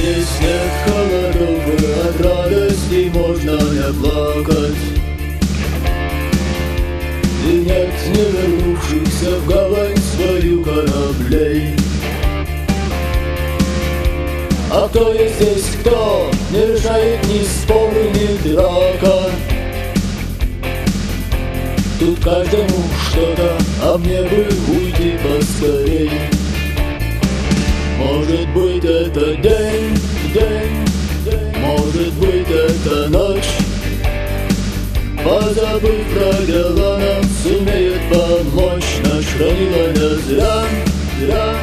Нет холодов, и от радости можно не плакать. И нет не вернувшихся в гавань свою кораблей. А кто есть здесь кто, не решает ни споры, ни драка Тут каждому что-то, а мне бы уйти поскорей. Может быть это день, Позабыв про дела нам сумеет помочь Наш хранила не зря, зря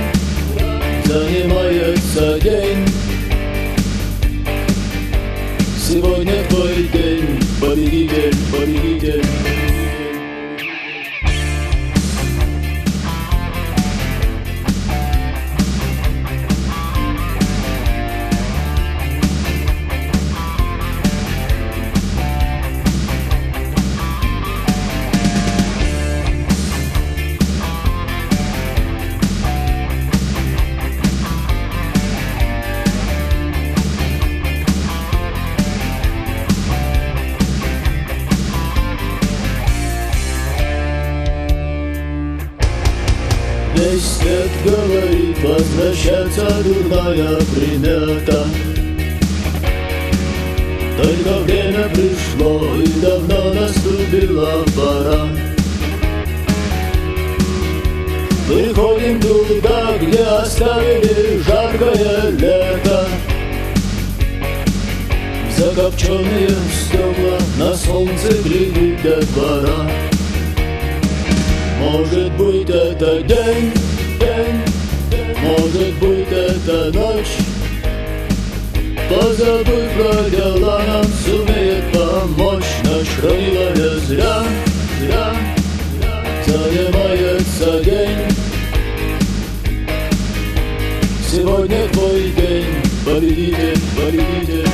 Занимается день. Сегодня твой день, победитель, победитель свет говорит, возвращаться дурная примета. Только время пришло и давно наступила пора. Приходим туда, где оставили жаркое лето. Закопченные стекла на солнце глядит до двора. Может быть это день, может быть это ночь Позабыв про дела нам сумеет помочь. Наш хранила не зря, зря, занимается день. Сегодня твой день, победитель, победитель